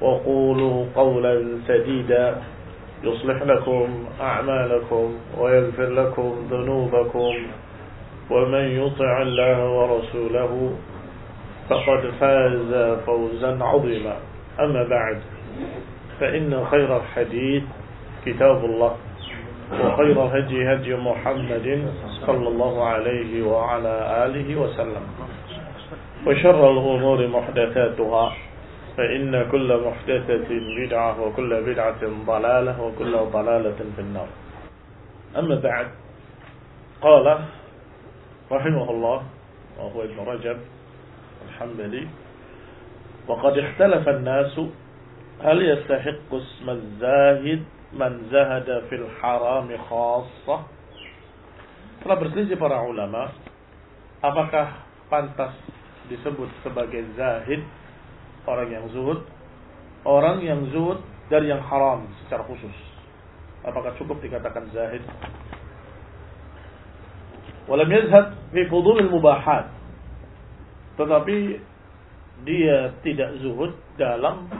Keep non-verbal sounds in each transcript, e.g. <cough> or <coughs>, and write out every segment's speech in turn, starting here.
وقولوا قولا سديدا. يصلح لكم أعمالكم ويغفر لكم ذنوبكم. ومن يطع الله ورسوله فقد فاز فوزا عظيما. أما بعد فإن خير الحديث كتاب الله وخير هدي هدي محمد صلى الله عليه وعلى آله وسلم. وشر الأمور محدثاتها. فإن كل محدثة بدعة وكل بدعة ضلالة وكل ضلالة في النار. أما بعد قال رحمه الله وهو ابن رجب الحنبلي وقد اختلف الناس هل يستحق اسم الزاهد من زهد fil harami khassah telah berselisih para ulama apakah pantas disebut sebagai zahid orang yang zuhud orang yang zuhud dari yang haram secara khusus. Apakah cukup dikatakan zahid? Walam yazhad fi fudul mubahat tetapi dia tidak zuhud dalam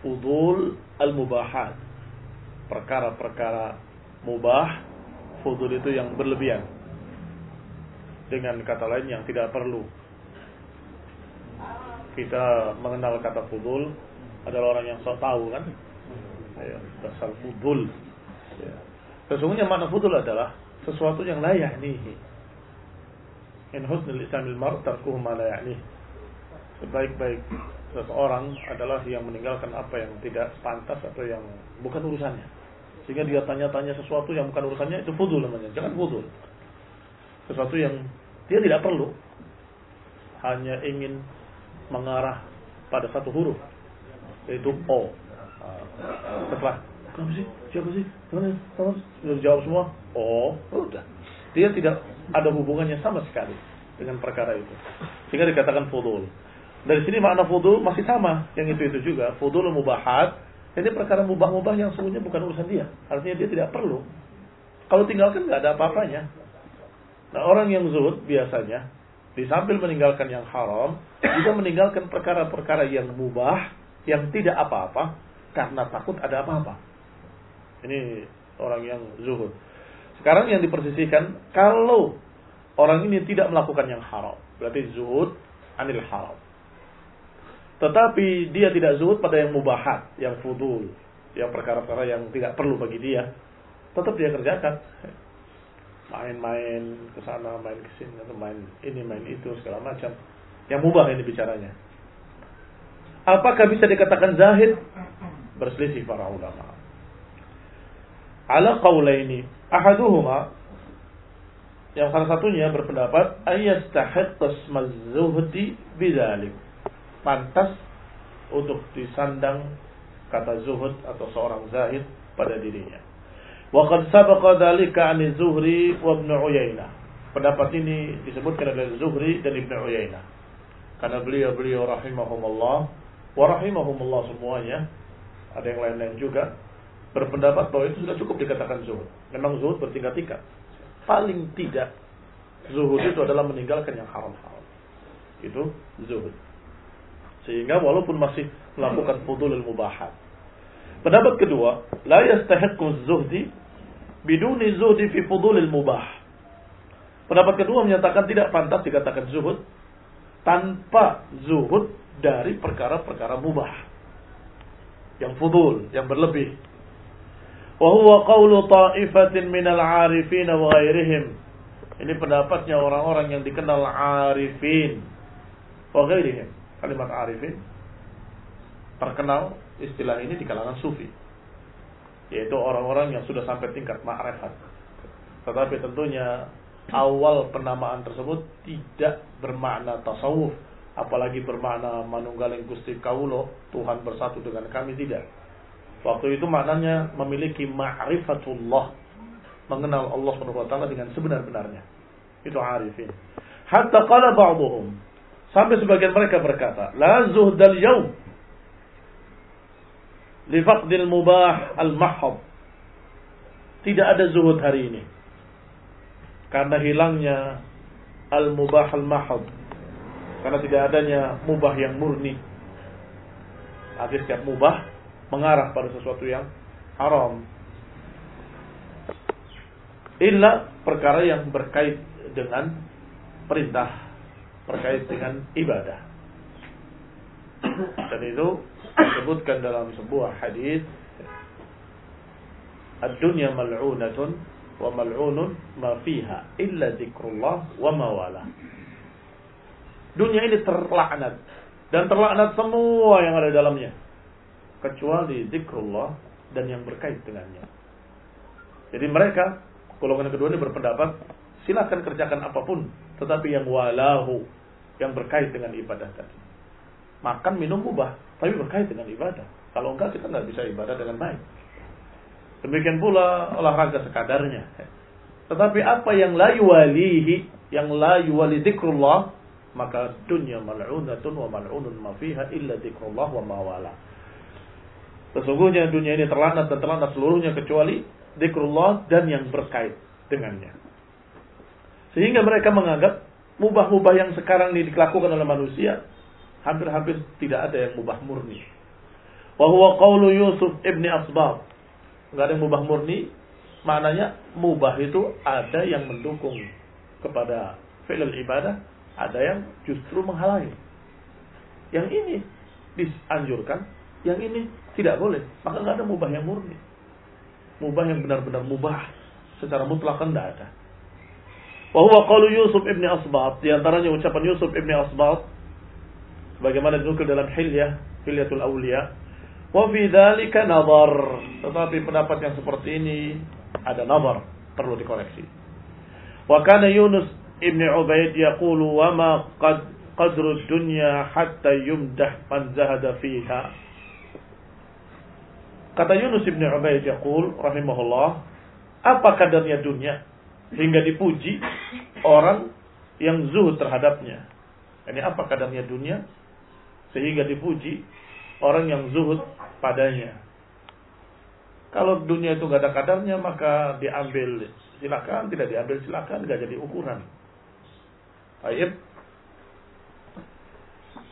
fudul al-mubahat. Perkara-perkara mubah fudul itu yang berlebihan. Dengan kata lain yang tidak perlu kita mengenal kata fudul adalah orang yang sok tahu kan? Ya, dasar fudul. Ya. sesungguhnya makna fudul adalah sesuatu yang layak nih in husnul islamil mar tarkuhu ma la ya'ni. Sebaik-baik seseorang adalah yang meninggalkan apa yang tidak pantas atau yang bukan urusannya. Sehingga dia tanya-tanya sesuatu yang bukan urusannya itu fudul namanya. Jangan fudul. Sesuatu yang dia tidak perlu. Hanya ingin mengarah pada satu huruf yaitu o. Setelah kamu sih? Siapa sih? Mana sudah jawab semua oh udah. Dia tidak ada hubungannya sama sekali dengan perkara itu. Sehingga dikatakan fudul. Dari sini makna fudul masih sama. Yang itu itu juga. Fudul mubahat. Ini perkara mubah-mubah yang sebenarnya bukan urusan dia. Artinya dia tidak perlu. Kalau tinggalkan nggak ada apa-apanya. Nah orang yang zuhud biasanya di sambil meninggalkan yang haram juga meninggalkan perkara-perkara yang mubah yang tidak apa-apa karena takut ada apa-apa. Ini orang yang zuhud. Sekarang yang dipersisikan kalau orang ini tidak melakukan yang haram berarti zuhud anil haram. Tetapi dia tidak zuhud pada yang mubahat, yang fudul, yang perkara-perkara yang tidak perlu bagi dia, tetap dia kerjakan. Main-main ke sana, main ke sini, atau main ini, main itu, segala macam. Yang mubah ini bicaranya. Apakah bisa dikatakan zahid? Berselisih para ulama. Ala qawlaini. Ahaduhuma yang salah satunya berpendapat ayastahiq qasmaz zuhdi bidzalik pantas untuk disandang kata zuhud atau seorang zahid pada dirinya. Wa qad sabaqa dzalika 'an Zuhri wa Ibnu Uyainah. Pendapat ini disebutkan oleh Zuhri dan Ibnu Uyainah. Karena beliau-beliau rahimahumullah wa rahimahumullah semuanya, ada yang lain-lain juga, berpendapat bahwa itu sudah cukup dikatakan zuhud. Memang zuhud bertingkat-tingkat. Paling tidak zuhud itu adalah meninggalkan yang haram-haram. Itu zuhud. Sehingga walaupun masih melakukan fudulul mubahat. Pendapat kedua, la yastahiqqu zuhdi biduni zuhdi fi fudulil mubah. Pendapat kedua menyatakan tidak pantas dikatakan zuhud tanpa zuhud dari perkara-perkara mubah. Yang fudul, yang berlebih. Wa huwa qawlu ta'ifatin minal 'arifin wa ghairihim. Ini pendapatnya orang-orang yang dikenal arifin wa ghairihim kalimat arifin terkenal istilah ini di kalangan sufi yaitu orang-orang yang sudah sampai tingkat ma'rifat tetapi tentunya awal penamaan tersebut tidak bermakna tasawuf apalagi bermakna manunggaling Gusti Kaulo Tuhan bersatu dengan kami tidak. Waktu itu maknanya memiliki ma'rifatullah mengenal Allah SWT dengan sebenar-benarnya. Itu arifin. Hatta qala ba'duhum. Sampai sebagian mereka berkata, La zuhdal yaum lifaqdil mubah al-mahab. Tidak ada zuhud hari ini. Karena hilangnya al-mubah al-mahab. Karena tidak adanya mubah yang murni. Artinya setiap mubah mengarah pada sesuatu yang haram. Illa perkara yang berkait dengan perintah terkait dengan ibadah. Dan itu disebutkan dalam sebuah hadis Ad-dunya mal'unatun wa mal'unun ma fiha illa dzikrullah wa ma wala. Dunia ini terlaknat dan terlaknat semua yang ada dalamnya kecuali zikrullah dan yang berkait dengannya. Jadi mereka golongan kedua ini berpendapat silakan kerjakan apa pun tetapi yang walahu yang berkait dengan ibadah tadi. Makan, minum mubah, tapi berkait dengan ibadah. Kalau enggak kita nggak bisa ibadah dengan baik. Demikian pula olahraga sekadarnya. Tetapi apa yang la yuwalihi, yang la yuwali dzikrullah, maka dunia mal'unatun wa mal'unun ma fiha illa dzikrullah wa mawala. Sesungguhnya dunia ini terlanat dan terlanat seluruhnya kecuali dzikrullah dan yang berkait dengannya. Sehingga mereka menganggap mubah-mubah yang sekarang ini dilakukan oleh manusia hampir-hampir tidak ada yang mubah murni. Wa huwa qawlu Yusuf ibni Asbab. Enggak ada yang mubah murni, maknanya mubah itu ada yang mendukung kepada fi'il ibadah, ada yang justru menghalangi. Yang ini dianjurkan, yang ini tidak boleh. Maka enggak ada mubah yang murni. Mubah yang benar-benar mubah secara mutlak tidak ada. Wahwa qalu Yusuf ibn Asbat. Di antaranya ucapan Yusuf ibn Asbat. Bagaimana dinukil dalam hilyah. Hilyatul awliya. Wa fi dhalika nazar. Tetapi pendapat yang seperti ini ada nazar. Perlu dikoreksi. Wa kana Yunus ibn Ubaid yaqulu wa ma qad qadru dunya hatta yumdah man zahada fiha. Kata Yunus ibn Ubaid yaqul rahimahullah, apa kadarnya dunia hingga dipuji orang yang zuhud terhadapnya. Ini apa kadarnya dunia sehingga dipuji orang yang zuhud padanya. Kalau dunia itu gak ada kadarnya maka diambil silakan, tidak diambil silakan, gak jadi ukuran. Baik.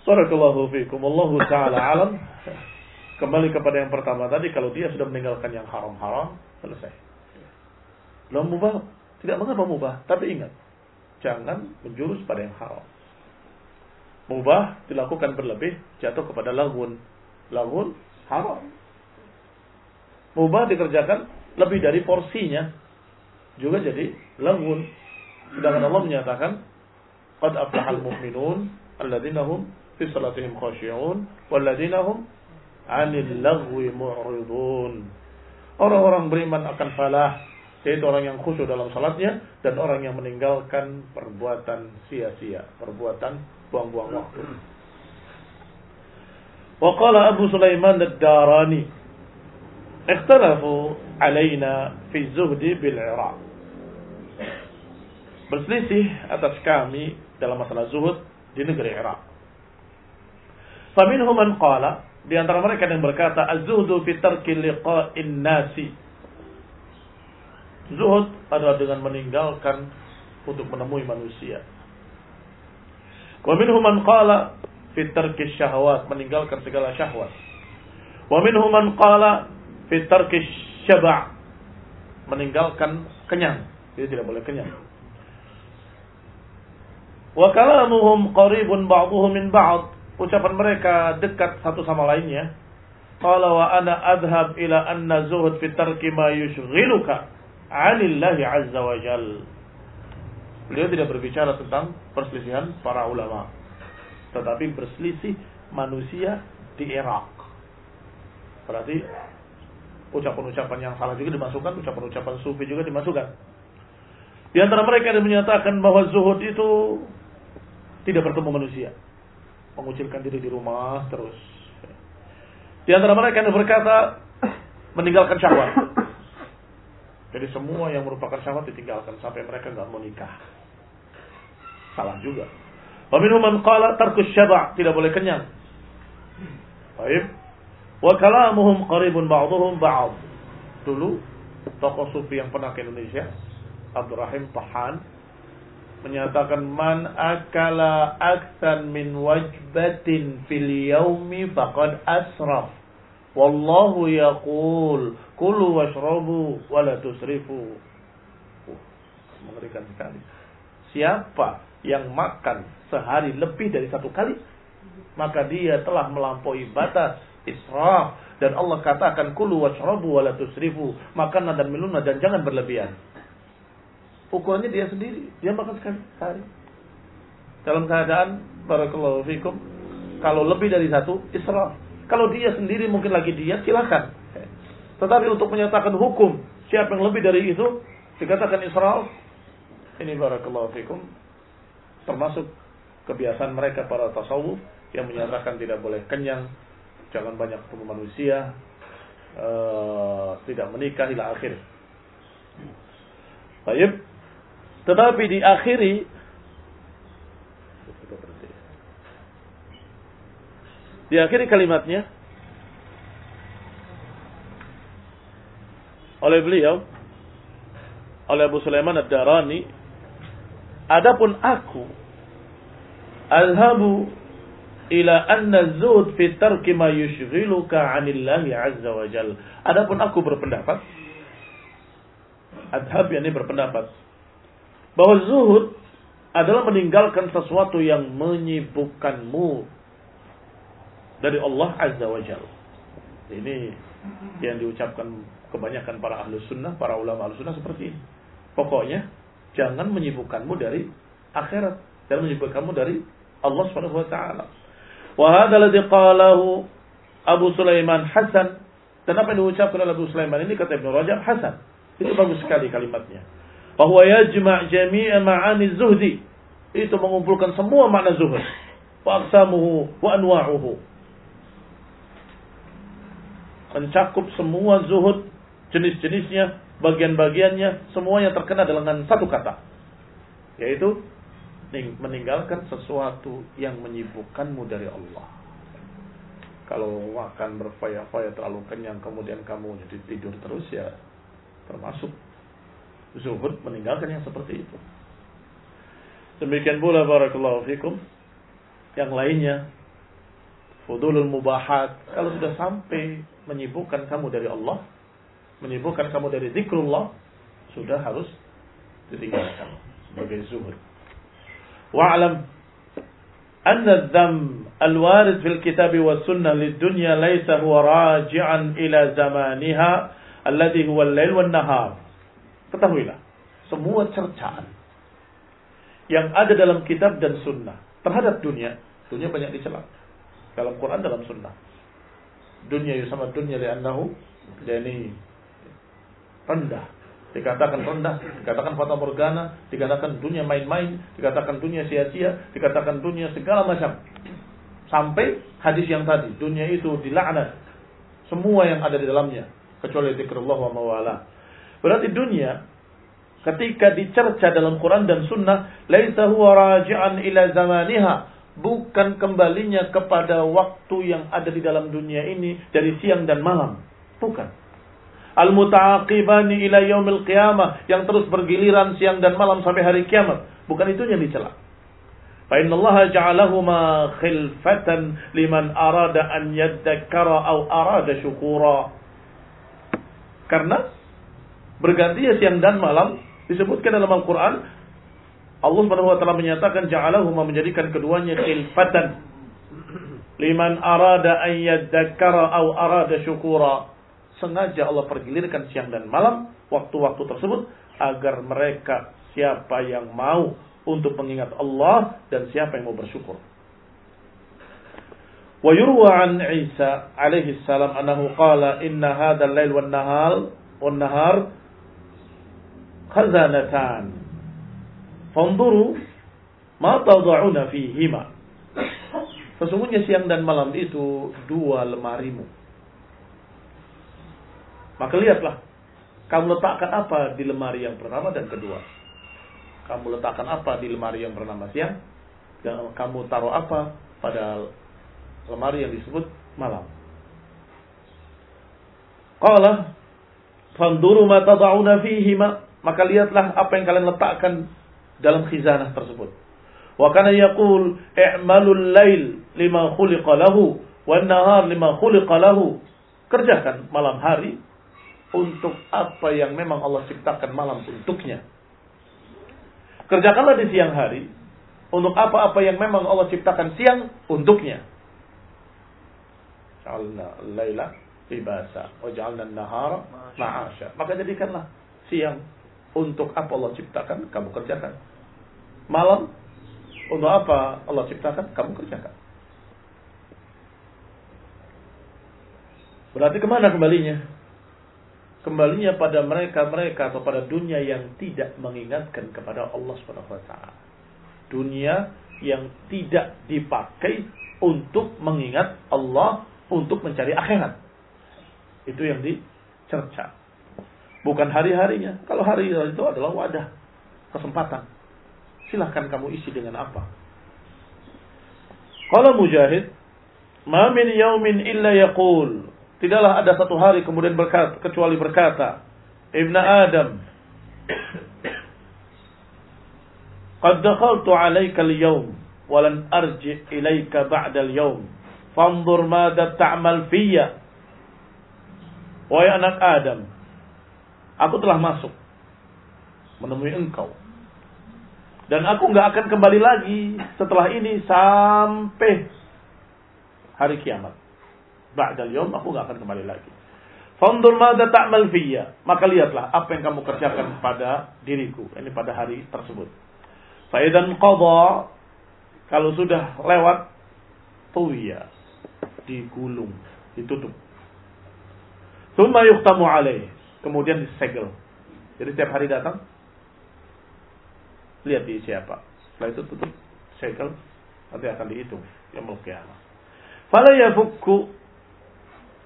Barakallahu fiikum. Allah taala alam. Kembali kepada yang pertama tadi kalau dia sudah meninggalkan yang haram-haram selesai. Belum mubah tidak mengapa mubah, tapi ingat, jangan menjurus pada yang haram. Mubah dilakukan berlebih, jatuh kepada lagun. Lagun haram. Mubah dikerjakan lebih dari porsinya, juga jadi lagun. Sedangkan Allah menyatakan, Qad aflahal mu'minun, alladzina hum fi salatihim walladzina hum anil lagwi mu'ridun. Orang-orang beriman akan falah yaitu orang yang khusyuk dalam salatnya dan orang yang meninggalkan perbuatan sia-sia, perbuatan buang-buang waktu. Waqala Abu Sulaiman ad-Darani ikhtalafu alaina fi zuhdi bil Iraq. Berselisih atas kami dalam masalah zuhud di negeri Irak. Faminhum man qala, Di antara mereka yang berkata, Az-zuhdu fi tarki liqa'in nasi. Zuhud adalah dengan meninggalkan untuk menemui manusia. Wa minhum man qala fi tarki syahwat, meninggalkan segala syahwat. Wa minhum man qala fi tarki syaba' meninggalkan kenyang. Dia tidak boleh kenyang. Wa kalamuhum qaribun ba'duhum min ba'd. Ucapan mereka dekat satu sama lainnya. Qala wa ana adhhab ila anna zuhud fi tarki ma yushghiluka 'anillahi 'azza wa jal. Beliau tidak berbicara tentang perselisihan para ulama. Tetapi berselisih manusia di Irak. Berarti ucapan-ucapan yang salah juga dimasukkan, ucapan-ucapan sufi juga dimasukkan. Di antara mereka yang menyatakan bahwa zuhud itu tidak bertemu manusia. Mengucilkan diri di rumah terus. Di antara mereka yang berkata meninggalkan syahwat. Jadi semua yang merupakan syahwat ditinggalkan sampai mereka nggak mau nikah. Salah juga. Wa minhum man qala tarkus syaba' tidak boleh kenyang. Baik. Wa kalamuhum qaribun ba'dhum ba'd. Dulu tokoh sufi yang pernah ke Indonesia, Abdurrahim Tahan menyatakan man akala aksan min wajbatin fil yaumi faqad asraf. Wallahu yaqul kulu washrabu wala tusrifu. Uh, mengerikan sekali. Siapa yang makan sehari lebih dari satu kali, maka dia telah melampaui batas israf dan Allah katakan kulu washrabu wala tusrifu. Makanlah dan minumlah dan jangan berlebihan. Ukurannya dia sendiri. Dia makan sekali sehari. Dalam keadaan barakallahu fikum kalau lebih dari satu israf. Kalau dia sendiri mungkin lagi dia silakan. Tetapi untuk menyatakan hukum siapa yang lebih dari itu dikatakan israf. Ini barakallahu fikum termasuk kebiasaan mereka para tasawuf yang menyatakan tidak boleh kenyang, jangan banyak ketemu manusia, uh, tidak menikah hingga akhir. Baik. Tetapi diakhiri diakhiri kalimatnya oleh beliau oleh Abu Sulaiman Ad-Darani adapun aku alhabu ila anna zuhd fi tarki ma yushghiluka 'anillahi 'azza wa jal. Adapun aku berpendapat adhab yakni berpendapat bahwa zuhud adalah meninggalkan sesuatu yang menyibukkanmu dari Allah Azza wa Jalla. Ini yang diucapkan kebanyakan para ahlu sunnah, para ulama ahlu sunnah seperti ini. Pokoknya jangan menyibukkanmu dari akhirat dan menyibukkanmu dari Allah Subhanahu wa taala. Wa hadha alladhi qalahu Abu Sulaiman Hasan dan apa yang diucapkan oleh Abu Sulaiman ini kata Ibnu Rajab Hasan. Itu bagus sekali kalimatnya bahwa yajma' jami'a ma'ani zuhdi itu mengumpulkan semua makna zuhud wa aqsamuhu wa anwa'uhu mencakup semua zuhud jenis-jenisnya bagian-bagiannya semuanya terkena dengan satu kata. Yaitu meninggalkan sesuatu yang menyibukkanmu dari Allah. Kalau makan berfaya-faya terlalu kenyang kemudian kamu jadi tidur terus ya termasuk zuhud meninggalkan yang seperti itu. Demikian pula barakallahu fikum. Yang lainnya fudulul mubahat. Kalau sudah sampai menyibukkan kamu dari Allah, menyibukkan kamu dari zikrullah, sudah harus ditinggalkan sebagai zuhud. Wa'alam anna dzam al-warid fil kitab wa sunnah lid-dunya laysa huwa raji'an ila zamaniha alladhi huwa al-lail. Ketahuilah, semua cercaan yang ada dalam kitab dan sunnah terhadap dunia, dunia banyak dicela dalam Quran dalam sunnah Dunia sama dunia li'annahu yani rendah. Dikatakan rendah, dikatakan fata morgana, dikatakan dunia main-main, dikatakan dunia sia-sia, dikatakan dunia segala macam. Sampai hadis yang tadi, dunia itu dilaknat. Semua yang ada di dalamnya. Kecuali zikrullah wa mawala. Berarti dunia ketika dicerca dalam Quran dan Sunnah, laisa huwa raji'an ila zamaniha, bukan kembalinya kepada waktu yang ada di dalam dunia ini dari siang dan malam. Bukan. Al-muta'aqibani ila yaumil qiyamah yang terus bergiliran siang dan malam sampai hari kiamat. Bukan itu yang dicela. Fa inna Allah ja'alahuma khilfatan liman arada an yadhakkara aw arada syukura. Karena bergantinya siang dan malam disebutkan dalam Al-Qur'an Allah Subhanahu wa taala menyatakan ja'alahuma menjadikan keduanya khilfatan liman arada an yadhakkara aw arada syukura. Sengaja Allah pergilirkan siang dan malam waktu-waktu tersebut agar mereka siapa yang mau untuk mengingat Allah dan siapa yang mau bersyukur. Wa yurwa an Isa alaihi salam annahu qala inna hadzal lail wan nahar wan nahar khazanatan Fanduru ma tada'una fihima. Sesungguhnya siang dan malam itu dua lemarimu. Maka lihatlah, kamu letakkan apa di lemari yang pertama dan kedua. Kamu letakkan apa di lemari yang bernama siang, dan kamu taruh apa pada lemari yang disebut malam. Qala, fanduru ma tada'una fihima. Maka lihatlah apa yang kalian letakkan dalam khizanah tersebut. Wa kana yaqul i'malul lail lima khuliqa lahu wan nahar lima khuliqa lahu. Kerjakan malam hari untuk apa yang memang Allah ciptakan malam untuknya. Kerjakanlah di siang hari untuk apa-apa yang memang Allah ciptakan siang untuknya. Ja'alna laila libasa wa ja'alna nahara ma'asha. Maka jadikanlah siang untuk apa Allah ciptakan, kamu kerjakan. Malam, untuk apa Allah ciptakan, kamu kerjakan. Berarti ke mana kembalinya? Kembalinya pada mereka-mereka atau pada dunia yang tidak mengingatkan kepada Allah Subhanahu wa taala. Dunia yang tidak dipakai untuk mengingat Allah untuk mencari akhirat. Itu yang dicerca. Bukan hari-harinya. Kalau hari itu adalah wadah kesempatan. Silahkan kamu isi dengan apa. Kalau Mujahid, "Ma min yaumin illa yaqul." Tidaklah ada satu hari kemudian berkata, kecuali berkata, Ibn Adam, Qad dakhaltu alayka al-yawm wa lan arji ilayka ba'da al-yawm. Fanzur madha ta'mal fiyya. Wahai anak Adam, aku telah masuk menemui engkau. Dan aku nggak akan kembali lagi setelah ini sampai hari kiamat ba'dal yom aku nggak akan kembali lagi. Fandur mada ta'mal fiyya. Maka lihatlah apa yang kamu kerjakan pada diriku. Ini pada hari tersebut. Faidan qadha. Kalau sudah lewat. Tuwiya. Digulung. Ditutup. Thumma yuktamu alaih. Kemudian disegel. Jadi setiap hari datang. Lihat di siapa. Setelah itu tutup. Segel. Nanti akan dihitung. Yang kiamat. Fala yafukku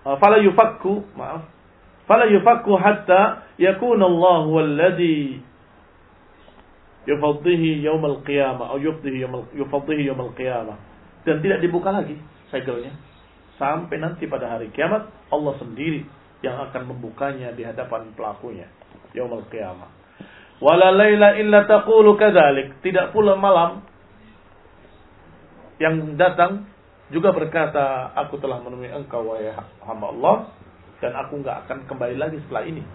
fala yufakku maaf fala yufakku hatta yakuna Allah walladhi yufaddihi yaum al-qiyamah atau yufaddihi yaum al-qiyamah dan tidak dibuka lagi segelnya sampai nanti pada hari kiamat Allah sendiri yang akan membukanya di hadapan pelakunya yaum al-qiyamah wala laila illa taqulu kadzalik tidak pula malam yang datang juga berkata, aku telah menemui engkau wahai hamba Allah dan aku nggak akan kembali lagi setelah ini.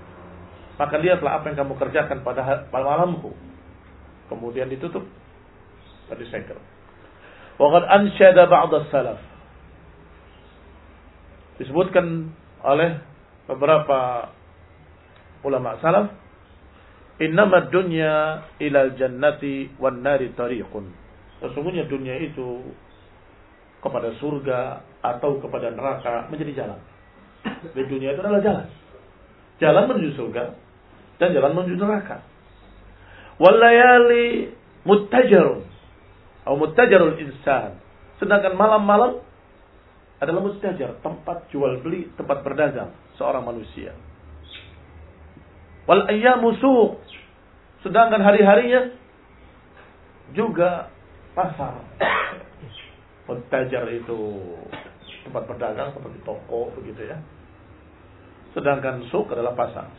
Maka lihatlah apa yang kamu kerjakan pada malamku. Kemudian ditutup tadi segel. Waqad ansyada ba'd salaf disebutkan oleh beberapa ulama salaf innama dunya ilal jannati wan nari tariqun sesungguhnya dunia itu kepada surga atau kepada neraka menjadi jalan. Di dunia itu adalah jalan. Jalan menuju surga dan jalan menuju neraka. Walayali muttajarun atau muttajarul insan. Sedangkan malam-malam adalah muttajar, tempat jual beli, tempat berdagang seorang manusia. Wal ayyamu suq. Sedangkan hari-harinya juga pasar <coughs> Mutajar itu tempat berdagang seperti toko begitu ya. Sedangkan suk adalah pasar.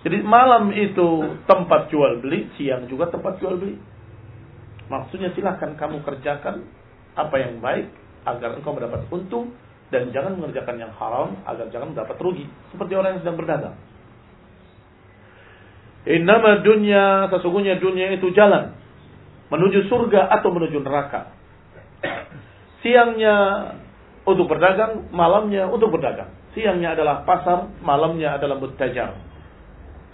Jadi malam itu tempat jual beli, siang juga tempat jual beli. Maksudnya silahkan kamu kerjakan apa yang baik agar engkau mendapat untung dan jangan mengerjakan yang haram agar jangan mendapat rugi. Seperti orang yang sedang berdagang. Innama dunia, sesungguhnya dunia itu jalan menuju surga atau menuju neraka. Siangnya untuk berdagang, malamnya untuk berdagang. Siangnya adalah pasar, malamnya adalah mutajar.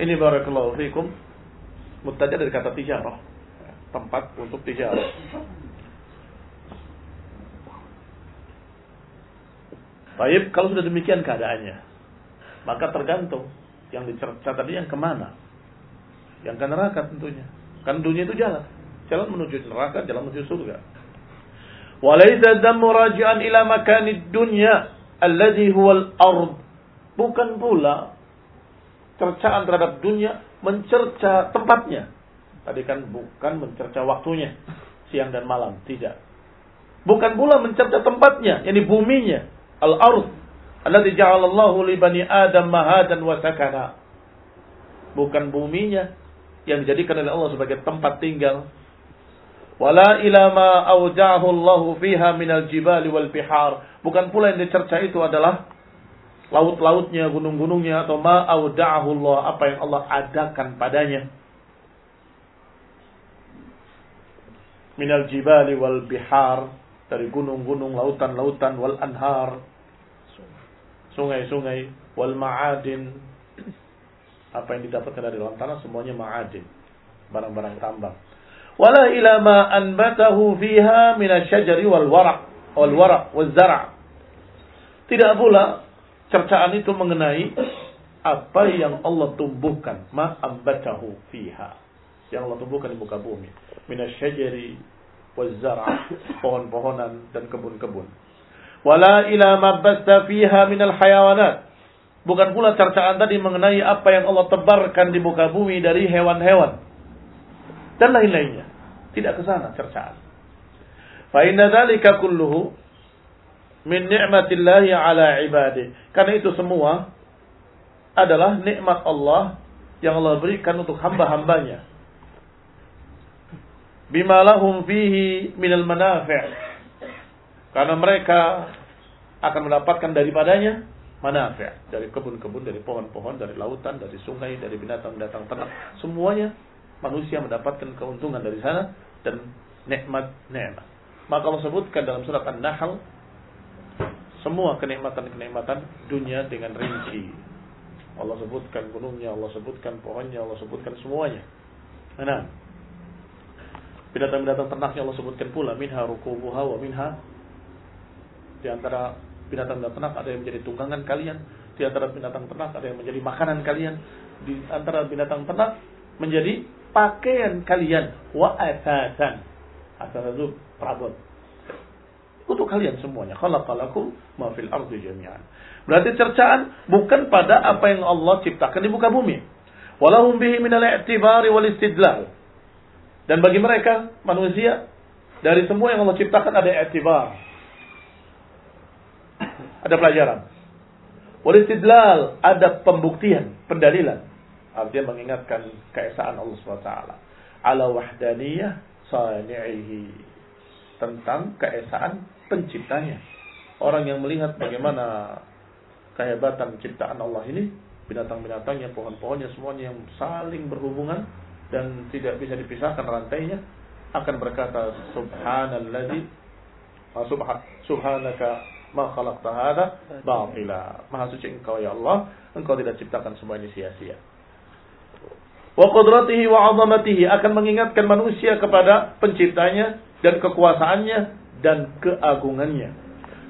Ini barakallahu fikum. Mutajar dari kata tijarah. Tempat untuk tijarah. Baik, kalau sudah demikian keadaannya, maka tergantung yang dicerca tadi yang ke mana. Yang ke neraka tentunya. Kan dunia itu jalan. Jalan menuju neraka, jalan menuju surga. Walaysa dammu raji'an ila makani dunya alladhi huwal ard. Bukan pula cercaan terhadap dunia mencerca tempatnya. Tadi kan bukan mencerca waktunya, siang dan malam, tidak. Bukan pula mencerca tempatnya, yakni buminya, al-ard. Alladhi ja'alallahu li bani Adam mahadan wa sakana. Bukan buminya yang dijadikan oleh Allah sebagai tempat tinggal Wala ila ma awja'ahu Allah fiha minal jibali wal bihar. Bukan pula yang dicerca itu adalah laut-lautnya, gunung-gunungnya atau ma awja'ahu Allah, apa yang Allah adakan padanya. Minal jibali wal bihar, dari gunung-gunung, lautan-lautan wal anhar, sungai-sungai wal ma'adin. Apa yang didapatkan dari dalam tanah? Semuanya ma'adin, barang-barang tambang. Wala ila ma anbatahu fiha min asy-syajari wal waraq wal waraq wal zara' tidak pula cercaan itu mengenai apa yang Allah tumbuhkan. Ma anbatahu fiha. Yang Allah tumbuhkan di muka bumi. Min asy-syajari wal zara' pohon-pohonan dan kebun-kebun wala ila ma basta fiha min al hayawanat bukan pula cercaan tadi mengenai apa yang Allah tebarkan di muka bumi dari hewan-hewan dan lain-lainnya. Tidak ke sana cercaan. Fa inna dzalika kulluhu min ni'matillahi ala ibadi. Karena itu semua adalah nikmat Allah yang Allah berikan untuk hamba-hambanya. Bima lahum fihi minal manafi'. Karena mereka akan mendapatkan daripadanya manafi' dari kebun-kebun, dari pohon-pohon, dari lautan, dari sungai, dari binatang-binatang ternak, semuanya manusia mendapatkan keuntungan dari sana dan nikmat-nikmat. Maka Allah sebutkan dalam surat An-Nahl semua kenikmatan-kenikmatan dunia dengan rinci. Allah sebutkan gunungnya, Allah sebutkan pohonnya, Allah sebutkan semuanya. Nah, binatang-binatang ternaknya Allah sebutkan pula minha rukubuha wa minha di antara binatang-binatang ternak ada yang menjadi tunggangan kalian, di antara binatang ternak ada yang menjadi makanan kalian, di antara binatang ternak menjadi pakaian kalian wa asasan. Asasan itu perabot. Untuk kalian semuanya. Khalaqalakum ma fil ardi jami'an. Berarti cercaan bukan pada apa yang Allah ciptakan di muka bumi. Walahum bihi minal i'tibari wal istidlal. Dan bagi mereka manusia dari semua yang Allah ciptakan ada i'tibar. Ada pelajaran. Wal istidlal ada pembuktian, pendalilan. Artinya mengingatkan keesaan Allah SWT. Ala wahdaniyah sani'ihi. Tentang keesaan penciptanya. Orang yang melihat bagaimana kehebatan ciptaan Allah ini, binatang-binatangnya, pohon-pohonnya, semuanya yang saling berhubungan dan tidak bisa dipisahkan rantainya, akan berkata subhanalladzi subhanaka ma khalaqta hadza batila. Maha suci engkau ya Allah, engkau tidak ciptakan semua ini sia-sia wa qudratihi wa 'azamatihi akan mengingatkan manusia kepada penciptanya dan kekuasaannya dan keagungannya.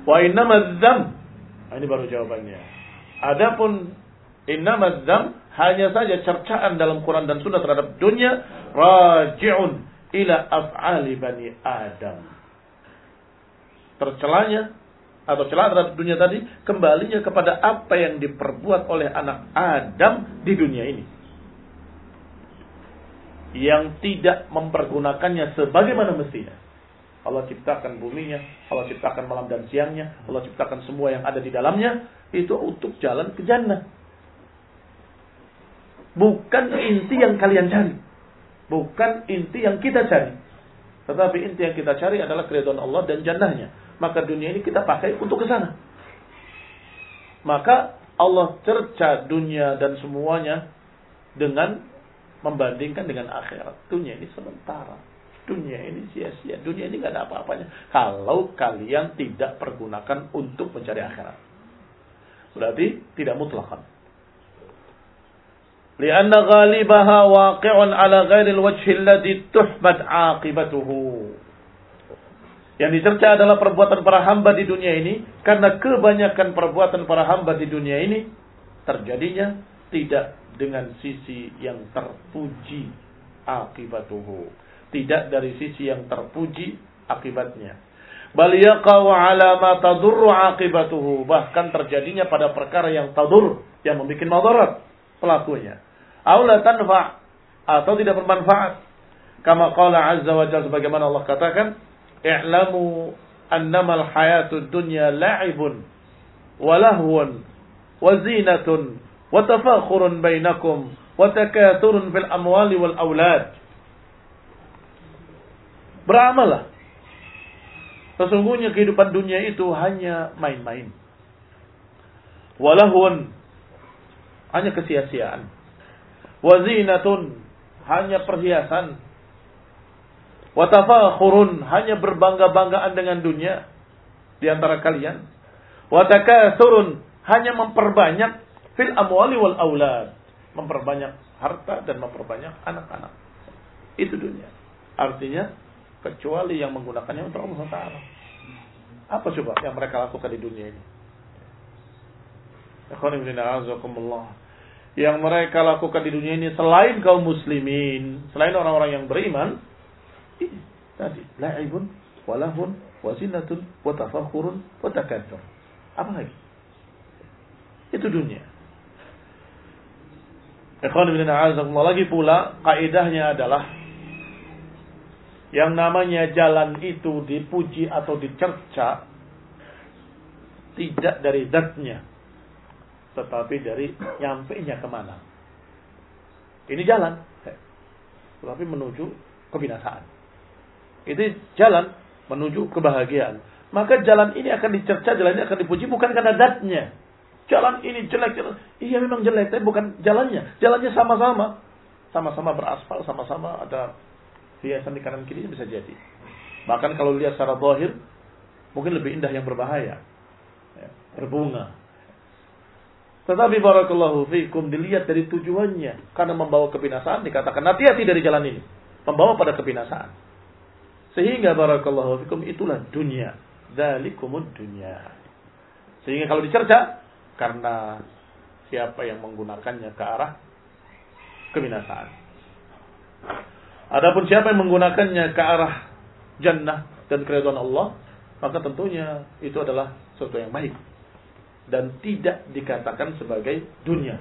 Wa innamaz dzam ini baru jawabannya. Adapun innamaz dzam hanya saja cercaan dalam Quran dan Sunnah terhadap dunia raji'un ila af'ali bani Adam. Tercelanya atau celah terhadap dunia tadi kembalinya kepada apa yang diperbuat oleh anak Adam di dunia ini yang tidak mempergunakannya sebagaimana mestinya. Allah ciptakan buminya, Allah ciptakan malam dan siangnya, Allah ciptakan semua yang ada di dalamnya, itu untuk jalan ke jannah. Bukan inti yang kalian cari. Bukan inti yang kita cari. Tetapi inti yang kita cari adalah keridhaan Allah dan jannahnya. Maka dunia ini kita pakai untuk ke sana. Maka Allah cerca dunia dan semuanya dengan membandingkan dengan akhirat. Dunia ini sementara. Dunia ini sia-sia. Dunia ini gak ada apa-apanya. Kalau kalian tidak pergunakan untuk mencari akhirat. Berarti tidak mutlakan. Lianna ghalibaha waqi'un ala ghairil wajhi alladhi tuhbad aqibatuhu. Yang dicerca adalah perbuatan para hamba di dunia ini karena kebanyakan perbuatan para hamba di dunia ini terjadinya tidak dengan sisi yang terpuji akibatuhu. Tidak dari sisi yang terpuji akibatnya. Bal ala ma tadurru akibatuhu. Bahkan terjadinya pada perkara yang tadur, yang membuat madarat pelakunya. Aula tanfa atau tidak bermanfaat. Kama qala azza wa jalla sebagaimana Allah katakan, i'lamu annamal hayatud dunya la'ibun wa lahwun wa zinatun wa tafakhurun bainakum wa takathurun fil amwali wal aulad. Beramallah. Sesungguhnya kehidupan dunia itu hanya main-main. Walahun hanya kesia-siaan. Wazinatun hanya perhiasan. Watafakhurun hanya berbangga-banggaan dengan dunia di antara kalian. Watakasurun hanya memperbanyak fil amwali wal aulad, memperbanyak harta dan memperbanyak anak-anak. Itu dunia. Artinya kecuali yang menggunakannya untuk Allah Taala. Apa coba yang mereka lakukan di dunia ini? Yang mereka lakukan di dunia ini selain kaum muslimin, selain orang-orang yang beriman, ini tadi la'ibun walahun wazinatun watafakhurun watakatsur. Apa lagi? Itu dunia. Ikhwan bin lagi pula kaidahnya adalah yang namanya jalan itu dipuji atau dicerca tidak dari zatnya tetapi dari nyampe nya ke mana. Ini jalan, tetapi menuju kebinasaan. Itu jalan menuju kebahagiaan. Maka jalan ini akan dicerca, jalan ini akan dipuji bukan karena datnya. Jalan ini jelek, jalan. Iya memang jelek, tapi bukan jalannya. Jalannya sama-sama. Sama-sama beraspal, sama-sama ada hiasan di kanan kiri bisa jadi. Bahkan kalau lihat secara zahir, mungkin lebih indah yang berbahaya. Ya, berbunga. Tetapi barakallahu fikum dilihat dari tujuannya. Karena membawa kebinasaan dikatakan hati-hati dari jalan ini. Membawa pada kebinasaan. Sehingga barakallahu fikum itulah dunia. Dalikumud dunia. Sehingga kalau dicerca karena siapa yang menggunakannya ke arah kebinasaan. Adapun siapa yang menggunakannya ke arah jannah dan keridhaan Allah, maka tentunya itu adalah sesuatu yang baik dan tidak dikatakan sebagai dunia.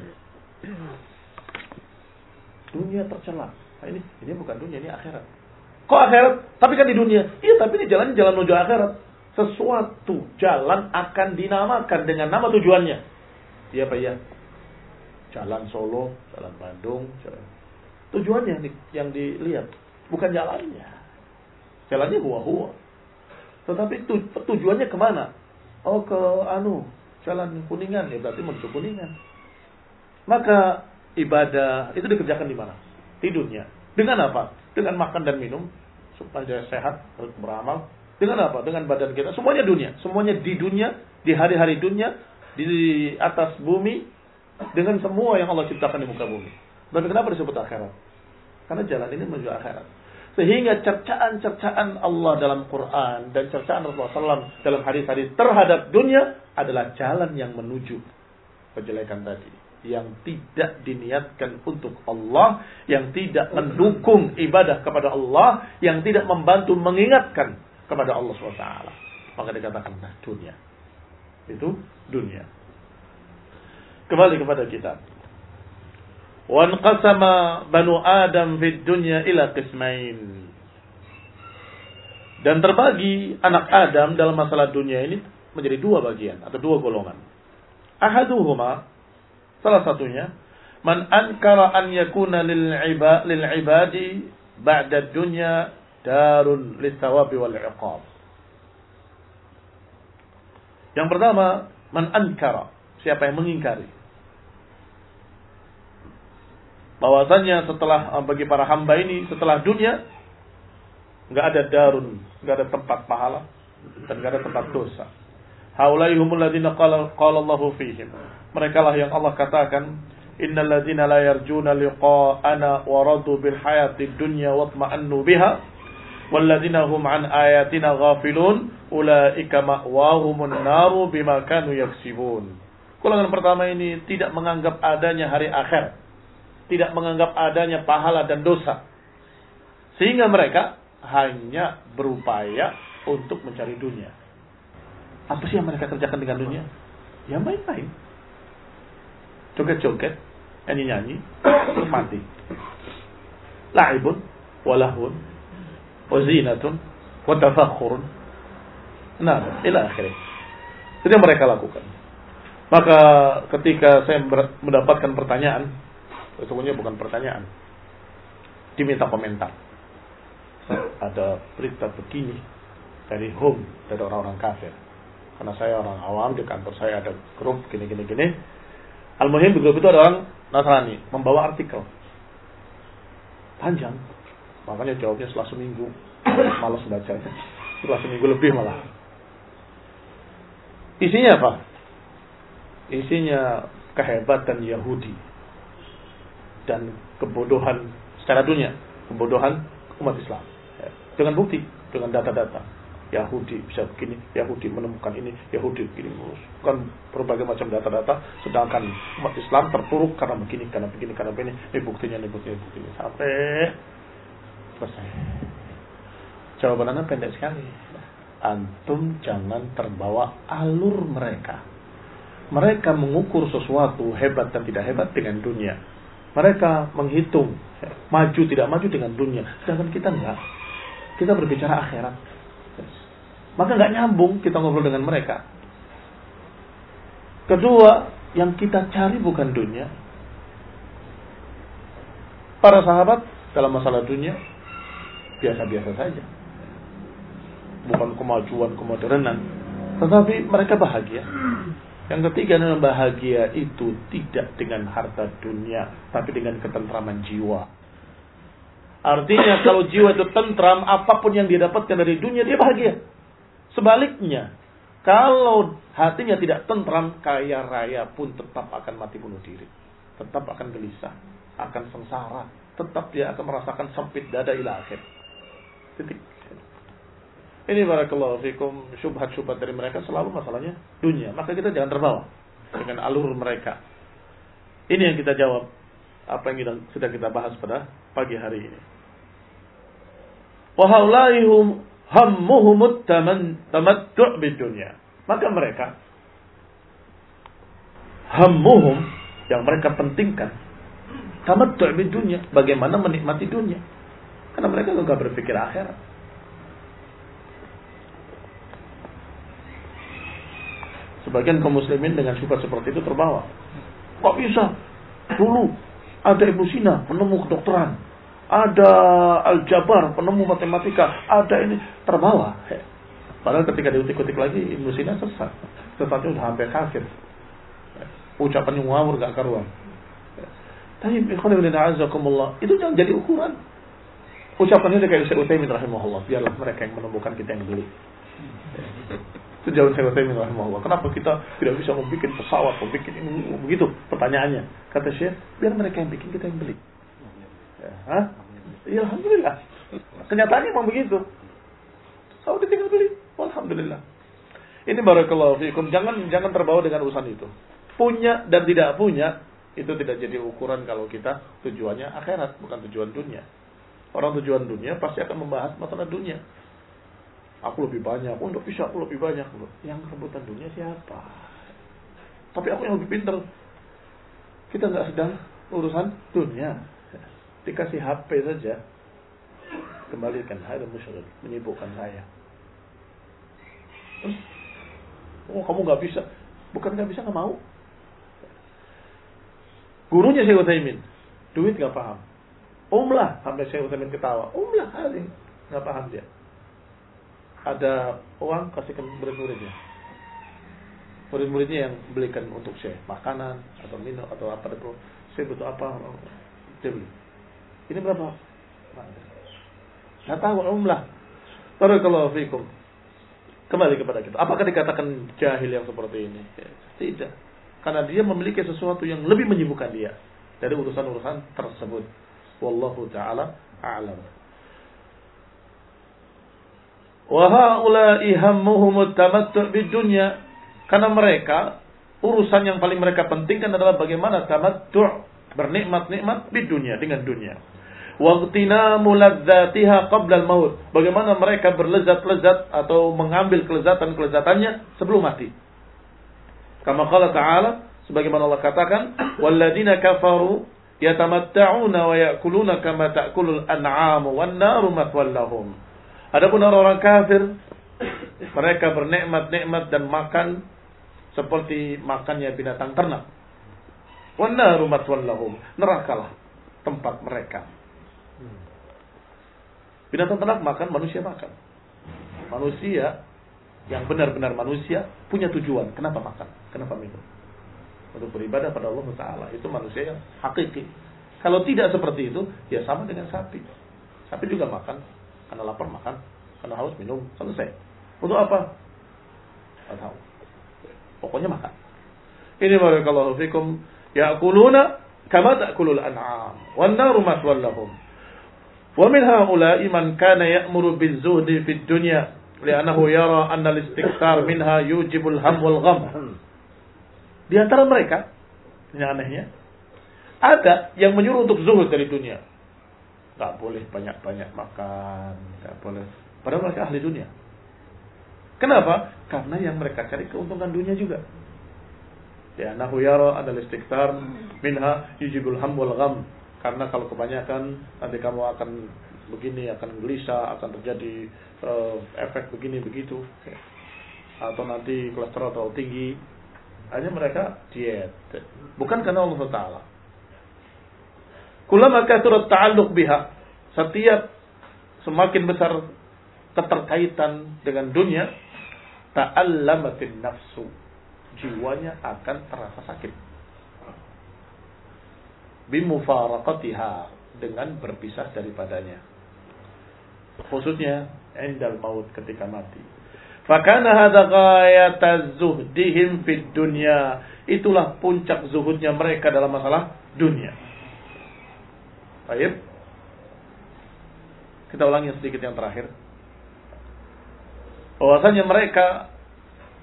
Dunia tercela. Nah, ini ini bukan dunia, ini akhirat. Kok akhirat? Tapi kan di dunia. Iya, tapi ini jalan jalan menuju akhirat. Sesuatu jalan akan dinamakan dengan nama tujuannya. Iya Pak ya? Jalan Solo, jalan Bandung, jalan. Tujuannya yang dilihat, bukan jalannya. Jalannya huwa-huwa. Tetapi tu, tujuannya ke mana? Oh ke anu, jalan kuningan ya berarti menuju kuningan. Maka ibadah itu dikerjakan di mana? Di dunia. Dengan apa? Dengan makan dan minum supaya sehat beramal. Dengan apa? Dengan badan kita. Semuanya dunia. Semuanya di dunia, di hari-hari dunia, di atas bumi, dengan semua yang Allah ciptakan di muka bumi. Dan kenapa disebut akhirat? Karena jalan ini menuju akhirat. Sehingga cercaan-cercaan Allah dalam Quran dan cercaan Rasulullah SAW dalam hadis-hadis terhadap dunia adalah jalan yang menuju kejelekan tadi yang tidak diniatkan untuk Allah, yang tidak mendukung ibadah kepada Allah, yang tidak membantu mengingatkan kepada Allah SWT. Maka dikatakan nah, dunia. Itu dunia. Kembali kepada kita. Qasama banu Adam fid dunya ila qismain. Dan terbagi anak Adam dalam masalah dunia ini menjadi dua bagian atau dua golongan. Ahaduhuma salah satunya man ankara an yakuna lil ibad lil ibadi ba'da dunya darun lisawabi wal iqab. Yang pertama, man ankara, siapa yang mengingkari. Bahwasannya setelah bagi para hamba ini setelah dunia nggak ada darun, nggak ada tempat pahala dan nggak ada tempat dosa. Haulai humul ladina qala Allahu fihim. Mereka lah yang Allah katakan innal ladzina la yarjuna liqa'ana wa radu bil hayati dunya wa tma'annu biha wal ladzina hum an ayatina ghafilun ulaika ma'wahumun naru bima kanu yaksibun. Golongan pertama ini tidak menganggap adanya hari akhir, tidak menganggap adanya pahala dan dosa. Sehingga mereka hanya berupaya untuk mencari dunia. Apa sih yang mereka kerjakan dengan dunia? Ya main-main. Joget-joget, nyanyi-nyanyi, terus mati. La'ibun, walahun, wazinatun, watafakhurun. Nah, ila akhirnya. Itu yang mereka lakukan. Maka ketika saya mendapatkan pertanyaan, sesungguhnya bukan pertanyaan, diminta komentar. Ada berita begini dari home, dari orang-orang kafir. Karena saya orang awam di kantor saya ada grup gini gini gini. Al-muhim di grup itu ada orang Nasrani membawa artikel. Panjang. Makanya jawabnya setelah seminggu. Malas bacanya. Setelah seminggu lebih malah. Isinya apa? Isinya kehebatan Yahudi dan kebodohan secara dunia kebodohan umat Islam dengan bukti dengan data-data Yahudi bisa begini, Yahudi menemukan ini, Yahudi begini, bukan berbagai macam data-data, sedangkan umat Islam terpuruk karena begini, karena begini, karena begini, ini buktinya, ini buktinya, ini buktinya, sampai selesai. Jawaban anda pendek sekali. Antum jangan terbawa alur mereka. Mereka mengukur sesuatu hebat dan tidak hebat dengan dunia. Mereka menghitung maju tidak maju dengan dunia, sedangkan kita enggak. Kita berbicara akhirat maka nggak nyambung kita ngobrol dengan mereka. Kedua, yang kita cari bukan dunia. Para sahabat dalam masalah dunia biasa-biasa saja. Bukan kemajuan, kemodernan. Tetapi mereka bahagia. Yang ketiga adalah bahagia itu tidak dengan harta dunia, tapi dengan ketentraman jiwa. Artinya <laughs> kalau jiwa itu tentram, apa pun yang dia dapatkan dari dunia, dia bahagia. Sebaliknya, kalau hatinya tidak tentram, kaya raya pun tetap akan mati bunuh diri. Tetap akan gelisah, akan sengsara. Tetap dia akan merasakan sempit dada ila akhir. Titik. Ini barakallahu fikum syubhat-syubhat dari mereka selalu masalahnya dunia. Maka kita jangan terbawa dengan alur mereka. Ini yang kita jawab apa yang sudah kita bahas pada pagi hari ini. Wahaulaihum hammuhumut tamattu' dunia. Maka mereka hammuhum yang mereka pentingkan tamattu' dunia, bagaimana menikmati dunia. Karena mereka juga berpikir akhirat. Sebagian kaum muslimin dengan sifat seperti itu terbawa. Kok bisa? Dulu ada Ibu Sina penemu kedokteran ada Al-Jabar, penemu matematika, ada ini terbawa. Padahal ketika diutik-utik lagi, Ibnu Sina sesat. Sesatnya sudah hampir kafir. Ucapannya ngawur gak karuan. Tapi itu jangan jadi ukuran. Ucapannya udah kayak Syekh Utsaimin rahimahullah. Biarlah mereka yang menemukan kita yang beli. Jawaban Syekh Utsaimin rahimahullah. Kenapa kita tidak bisa membuat pesawat, membuat ini, begitu pertanyaannya. Kata Syekh, biar mereka yang bikin kita yang beli. Hah? Ya Alhamdulillah. Kenyataannya memang begitu. Saudi tinggal beli. Alhamdulillah. Ini barakallahu fiikum. Jangan jangan terbawa dengan urusan itu. Punya dan tidak punya itu tidak jadi ukuran kalau kita tujuannya akhirat bukan tujuan dunia. Orang tujuan dunia pasti akan membahas masalah dunia. Aku lebih banyak, oh bisa aku lebih banyak. Yang rebutan dunia siapa? Tapi aku yang lebih pintar. Kita nggak sedang urusan dunia. Dikasih HP saja, kembalikan, ada musyrik, menyibukkan saya. Oh kamu nggak bisa. Bukan nggak bisa nggak mau. Gurunya Syekh Utsaimin, duit nggak paham. Umlah sampai Syekh Utsaimin ketawa. Umlah kali nggak paham dia. Ada uang kasih ke murid-muridnya. Murid-muridnya yang belikan untuk Syekh makanan atau minum atau apa itu. Saya butuh apa? Dia beli. Ini berapa? Nggak tahu umlah. Barakallahu fikum. Kembali kepada kita. Apakah dikatakan jahil yang seperti ini? Tidak. Karena dia memiliki sesuatu yang lebih menyibukkan dia dari urusan-urusan tersebut. Wallahu taala a'lam. Wa haula'i hammuhum tamattu' dunya. Karena mereka urusan yang paling mereka pentingkan adalah bagaimana tamattu' bernikmat-nikmat di dunia dengan dunia. Waqtinamu ladzatiha qabla al-maut. Bagaimana mereka berlezat-lezat atau mengambil kelezatan-kelezatannya sebelum mati. Kama qala ta'ala sebagaimana Allah katakan, "Walladzina kafaru yatamatta'una wa ya'kuluna kama ta'kulul an'amu wan naru mathwal lahum." Adapun orang-orang kafir mereka bernikmat-nikmat dan makan seperti makannya binatang ternak. Wan naru mathwal lahum. Nerakalah tempat mereka. Binatang ternak makan, manusia makan. Manusia yang benar-benar manusia punya tujuan. Kenapa makan? Kenapa minum? Untuk beribadah pada Allah Taala. Itu manusia yang hakiki. Kalau tidak seperti itu, ya sama dengan sapi. Sapi juga makan. Karena lapar makan. Karena haus minum. Selesai. Untuk apa? Tidak tahu. Pokoknya makan. Ini barakallahu fikum. Ya'kuluna kama ta'kulul an'am. Wan naru maswal lahum. Wa min haula'i man kana ya'muru bizuhdi fid dunya li'annahu yara anna al-istikthar minha yujibul ham wal gham. Di antara mereka, yang anehnya, ada yang menyuruh untuk zuhud dari dunia. Gak boleh banyak-banyak makan, gak boleh. Padahal mereka ahli dunia. Kenapa? Karena yang mereka cari keuntungan dunia juga. Ya, nahu yara anal istikthar minha yujibul ham wal gham. Karena kalau kebanyakan nanti kamu akan begini, akan gelisah, akan terjadi uh, efek begini begitu. Atau nanti kolesterol terlalu tinggi. Hanya mereka diet. Bukan karena Allah Taala. Kulama kathurat ta'alluq biha. Setiap semakin besar keterkaitan dengan dunia, ta'allamatin nafsu. Jiwanya akan terasa sakit bimufaraqatiha dengan berpisah daripadanya. Khususnya endal maut ketika mati. Fakana hadza ghayata zuhdihim fid dunya. Itulah puncak zuhudnya mereka dalam masalah dunia. Baik. Kita ulangi sedikit yang terakhir. Bahwasanya mereka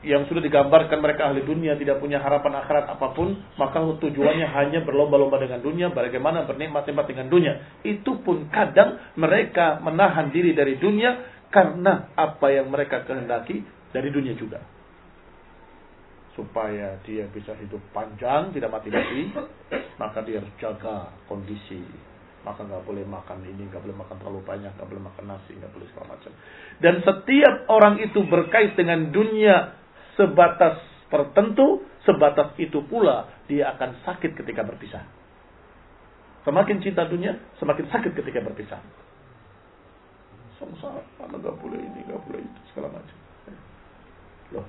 yang sudah digambarkan mereka ahli dunia tidak punya harapan akhirat apa pun, maka tujuannya hanya berlomba-lomba dengan dunia, bagaimana bernikmat-nikmat dengan dunia. Itu pun kadang mereka menahan diri dari dunia karena apa yang mereka kehendaki dari dunia juga. Supaya dia bisa hidup panjang, tidak mati-mati, maka dia harus jaga kondisi. Maka nggak boleh makan ini, nggak boleh makan terlalu banyak, nggak boleh makan nasi, nggak boleh segala macam. Dan setiap orang itu berkait dengan dunia sebatas tertentu, sebatas itu pula dia akan sakit ketika berpisah. Semakin cinta dunia, semakin sakit ketika berpisah. Sengsara, karena gak boleh ini, gak boleh itu, segala macam. Loh,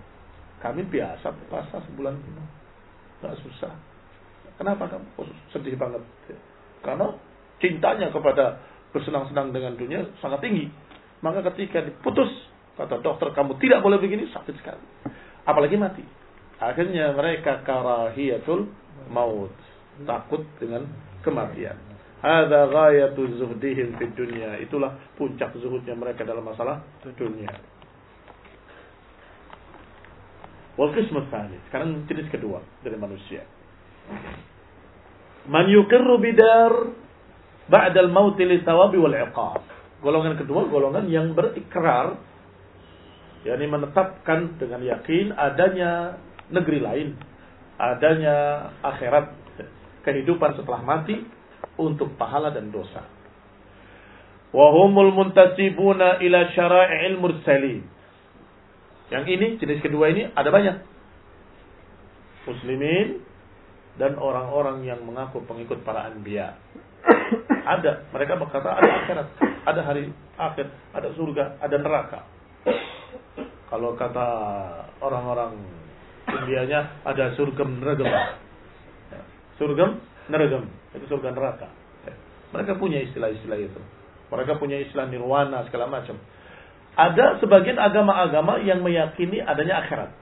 kami biasa puasa sebulan penuh. Gak susah. Kenapa kamu sedih banget? Karena cintanya kepada bersenang-senang dengan dunia sangat tinggi. Maka ketika diputus, kata dokter kamu tidak boleh begini, sakit sekali apalagi mati. Akhirnya mereka karahiyatul maut, takut dengan kematian. Ada ghayatu zuhdihim fid dunya. Itulah puncak zuhudnya mereka dalam masalah dunia. Wal qismu Sekarang jenis kedua dari manusia. Man yuqirru bidar ba'dal maut li thawabi wal iqab. Golongan kedua golongan yang berikrar yakni menetapkan dengan yakin adanya negeri lain, adanya akhirat, kehidupan setelah mati untuk pahala dan dosa. Wahumul muntasibuna ila syara'il mursalin. Yang ini jenis kedua ini ada banyak. Muslimin dan orang-orang yang mengaku pengikut para anbiya. <coughs> Ada, mereka berkata ada akhirat, ada hari akhir, ada surga, ada neraka. Kalau kata orang-orang Indianya ada surga neraka. Surga neraka, itu surga neraka. Mereka punya istilah-istilah itu. Mereka punya istilah nirwana segala macam. Ada sebagian agama-agama yang meyakini adanya akhirat.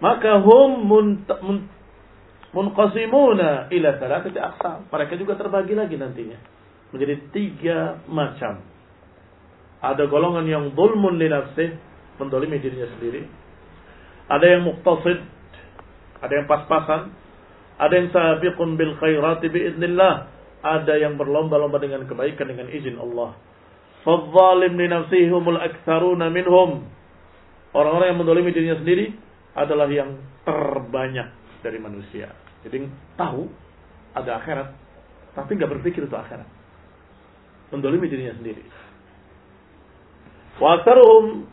Maka hum munqasimuna ila thalathati aqsam. Mereka juga terbagi lagi nantinya menjadi tiga macam. Ada golongan yang zulmun li nafsih, mendolimi dirinya sendiri. Ada yang muqtasid, ada yang pas-pasan, ada yang sabiqun bil khairati biidnillah, ada yang berlomba-lomba dengan kebaikan dengan izin Allah. Fadzalim li nafsihi humul aktsaruna minhum. Orang-orang yang mendolimi dirinya sendiri adalah yang terbanyak dari manusia. Jadi tahu ada akhirat, tapi nggak berpikir itu akhirat. Mendolimi dirinya sendiri. Wa aktaruhum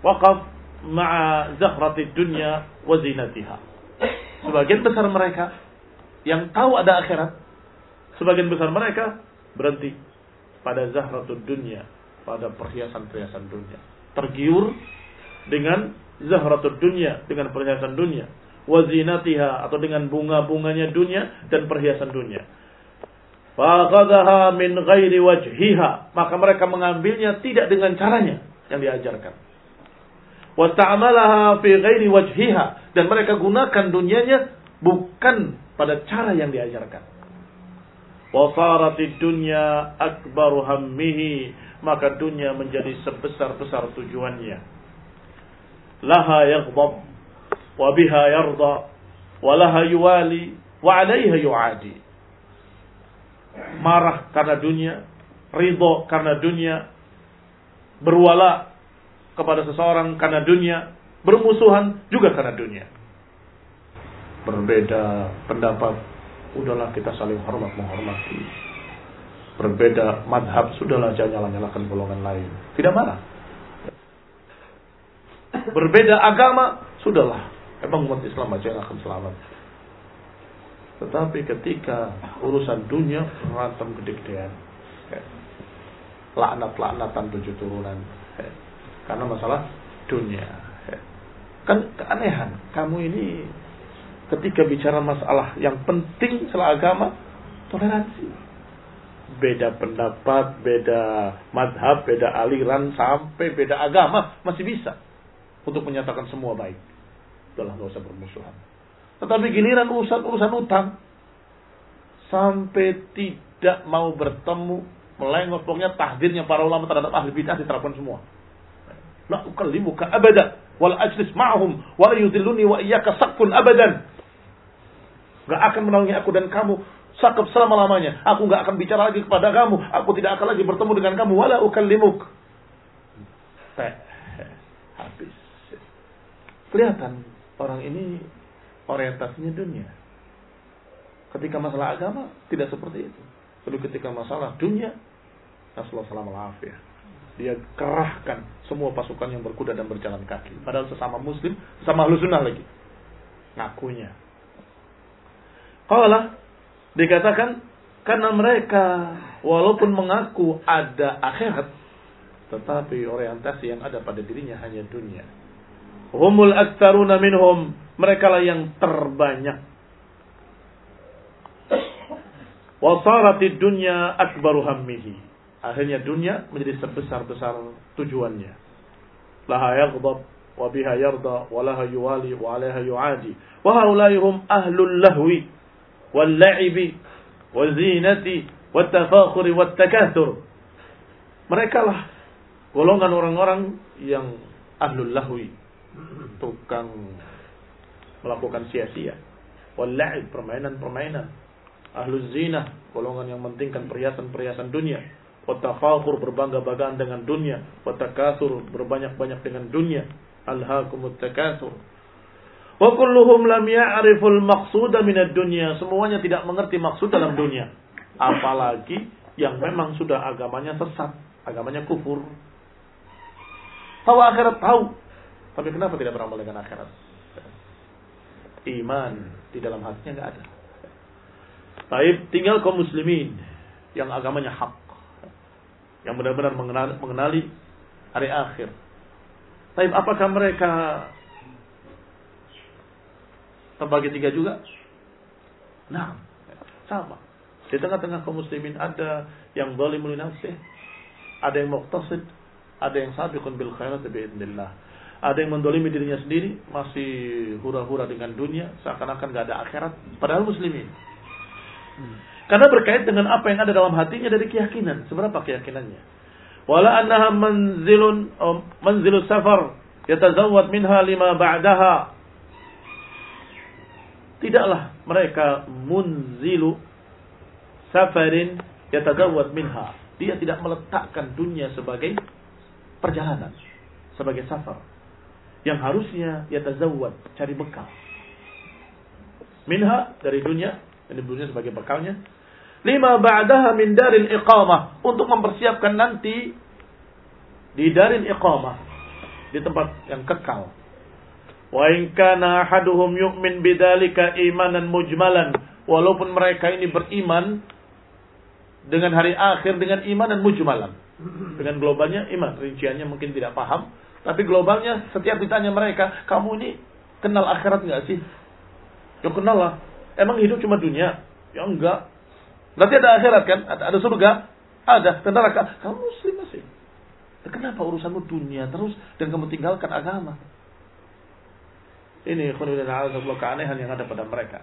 waqaf ma'a zakhrati dunya wa zinatiha. Sebagian besar mereka yang tahu ada akhirat, sebagian besar mereka berhenti pada zahratud dunya, pada perhiasan-perhiasan dunia. Tergiur dengan zahratud dunya, dengan perhiasan dunia. Wazinatiha atau dengan bunga-bunganya dunia dan perhiasan dunia. Faqadaha min ghairi wajhiha. Maka mereka mengambilnya tidak dengan caranya yang diajarkan. Wasta'amalaha fi ghairi wajhiha. Dan mereka gunakan dunianya bukan pada cara yang diajarkan. Wasaratid dunya akbaru hammihi. Maka dunia menjadi sebesar-besar tujuannya. Laha yaghdab. Wa laha yuwali. Wa alaiha yu'adi marah karena dunia, ridho karena dunia, berwala kepada seseorang karena dunia, bermusuhan juga karena dunia. Berbeda pendapat, udahlah kita saling hormat menghormati. Berbeda madhab, sudahlah jangan nyala-nyalakan golongan lain. Tidak marah. Berbeda agama, sudahlah. Emang umat Islam aja yang akan selamat. Tetapi ketika urusan dunia berantem gede-gedean. Laknat-laknatan tujuh turunan. Karena masalah dunia. Kan keanehan. Kamu ini ketika bicara masalah yang penting setelah agama, toleransi. Beda pendapat, beda madhab, beda aliran, sampai beda agama masih bisa untuk menyatakan semua baik. Udahlah nggak usah bermusuhan. Tetapi giliran urusan urusan utang sampai tidak mau bertemu melengok pokoknya tahdirnya para ulama terhadap ahli bidah diterapkan semua. La ukallimuka abada wal ajlis ma'hum wa la yudilluni wa iyyaka sakun abadan. Gak akan menaungi aku dan kamu sakap selama-lamanya. Aku gak akan bicara lagi kepada kamu. Aku tidak akan lagi bertemu dengan kamu. Wala ukallimuk. Habis. Kelihatan orang ini orientasinya dunia. Ketika masalah agama tidak seperti itu. Tapi ketika masalah dunia, Rasulullah SAW ya. Dia kerahkan semua pasukan yang berkuda dan berjalan kaki. Padahal sesama muslim, sesama ahlu lagi. Ngakunya. Kalau dikatakan karena mereka walaupun mengaku ada akhirat, tetapi orientasi yang ada pada dirinya hanya dunia. Humul aktaruna minhum mereka lah yang terbanyak. Wasaratid dunya akbaru hammihi. Akhirnya dunia menjadi sebesar-besar tujuannya. Laha yaghdab wa biha yarda wa laha yuwali wa alaiha yuadi. Wa haulai hum ahlul lahwi wal la'ibi wal zinati wat tafakhuri wat takathur. Mereka lah golongan orang-orang yang ahlul lahwi, tukang melakukan sia-sia. Walla'ib, permainan-permainan. Ahlul zina, golongan yang mentingkan perhiasan-perhiasan dunia. Watafakur, berbangga-banggaan dengan dunia. Watakasur, berbanyak-banyak dengan dunia. Alhaakumut takasur. Wa kulluhum lam ya'riful maqsuda minad dunya. Semuanya tidak mengerti maksud dalam dunia. Apalagi yang memang sudah agamanya sesat, agamanya kufur. Tahu akhirat tahu. Tapi kenapa tidak beramal dengan akhirat? Iman di dalam hatinya nggak ada. Baik, tinggal kaum muslimin yang agamanya hak. Yang benar-benar mengenali, mengenali hari akhir. Tapi apakah mereka terbagi tiga juga? Nah, sama. Di tengah-tengah kaum muslimin ada yang zalimul nafsih, ada yang muqtasid, ada yang sabiqun bil khairat biidznillah. Ada yang mendolimi dirinya sendiri, masih hura-hura dengan dunia, seakan-akan gak ada akhirat, padahal muslimin. Karena berkait dengan apa yang ada dalam hatinya dari keyakinan. Seberapa keyakinannya? Wala annaha manzilun oh, manzilus safar yatazawwad minha lima ba'daha. Tidaklah mereka munzilu safarin yatazawwad minha. Dia tidak meletakkan dunia sebagai perjalanan, sebagai safar. Yang harusnya yatazawwad, cari bekal. Minha dari dunia, ini dunia sebagai bekalnya. Lima ba'daha min daril iqamah. Untuk mempersiapkan nanti di daril iqamah. Di tempat yang kekal. Wa in kana ahaduhum yu'min bidzalika imanan mujmalan. Walaupun mereka ini beriman dengan hari akhir dengan iman dan mujmalan. Dengan globalnya iman, rinciannya mungkin tidak paham, tapi globalnya setiap ditanya mereka, kamu ini kenal akhirat nggak sih? Ya kenal lah. Emang hidup cuma dunia? Ya enggak. Berarti ada akhirat kan? Ada, ada surga? Ada. Dan neraka? Kamu muslim masih. Ya kenapa urusanmu dunia terus dan kamu tinggalkan agama? Ini khulillah keanehan yang ada pada mereka.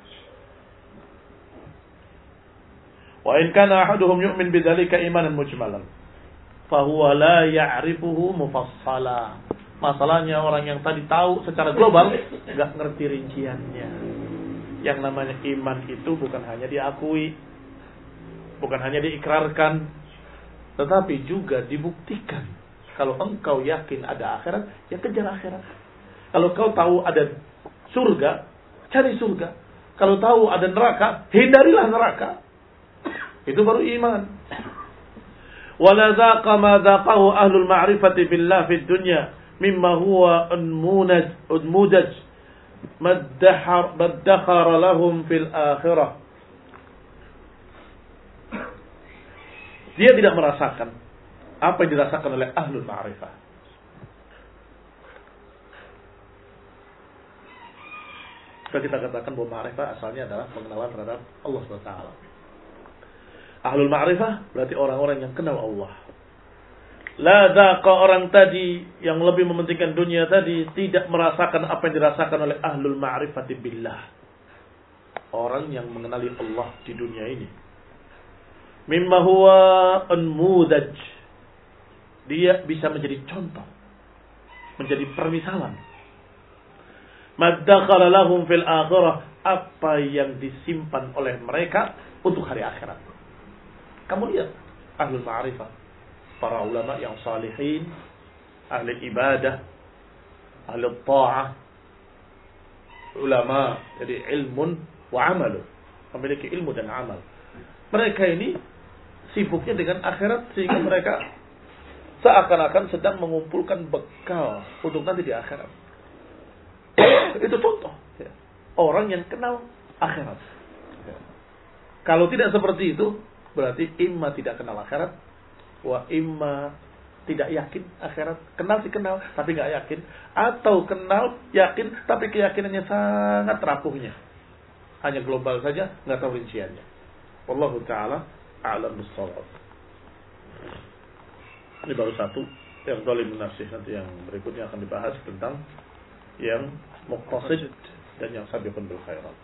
Wa in kana ahaduhum yu'min bidzalika imanan mujmalan fahuwa la ya'rifuhu mufassala. Masalahnya orang yang tadi tahu secara global nggak ngerti rinciannya. Yang namanya iman itu bukan hanya diakui, bukan hanya diikrarkan, tetapi juga dibuktikan. Kalau engkau yakin ada akhirat, ya kejar akhirat. Kalau kau tahu ada surga, cari surga. Kalau tahu ada neraka, hindarilah neraka. Itu baru iman. ولا ذاق ما ذاقه أهل المعرفة بالله في الدنيا مما هو أنمونج أدمودج ما ادخر لهم في الآخرة dia tidak merasakan apa yang dirasakan oleh ahlul ma'rifah. Kita katakan bahwa ma'rifah asalnya adalah pengenalan terhadap Allah SWT. Ahlul ma'rifah berarti orang-orang yang kenal Allah. La daqa orang tadi yang lebih mementingkan dunia tadi tidak merasakan apa yang dirasakan oleh ahlul ma'rifati billah. Orang yang mengenali Allah di dunia ini. Mimma huwa unmudaj. Dia bisa menjadi contoh. Menjadi permisalan. Maddakhala lahum fil akhirah. Apa yang disimpan oleh mereka untuk hari akhirat. Kamu lihat ahlul ma'rifah, para ulama yang salihin, ahli ibadah, ahli ta'ah, ulama jadi ilmun wa amalu, memiliki ilmu dan amal. Mereka ini sibuknya dengan akhirat sehingga mereka seakan-akan sedang mengumpulkan bekal untuk nanti di akhirat. Itu contoh. Ya. Orang yang kenal akhirat. Kalau tidak seperti itu, Berarti imma tidak kenal akhirat, wa imma tidak yakin akhirat. Kenal sih kenal, tapi nggak yakin. Atau kenal, yakin, tapi keyakinannya sangat rapuhnya. Hanya global saja, nggak tahu rinciannya. Wallahu taala a'lam bissawab. Ini baru satu yang dolim nafsih nanti yang berikutnya akan dibahas tentang yang muqtasid dan yang sabiqun bil khairat.